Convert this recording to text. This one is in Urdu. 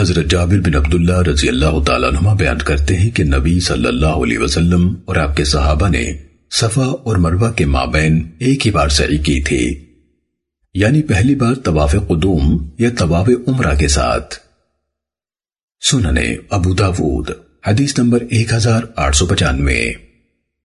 حضرت جابر بن عبداللہ رضی اللہ تعالیٰ عنہ بیان کرتے ہیں کہ نبی صلی اللہ علیہ وسلم اور آپ کے صحابہ نے صفا اور مروہ کے مابین ایک ہی بار سعی کی تھی یعنی پہلی بار طواف قدوم یا طواف عمرہ کے ساتھ۔ سننے ابو داود، حدیث نمبر ایک ہزار آٹھ سو پچانوے۔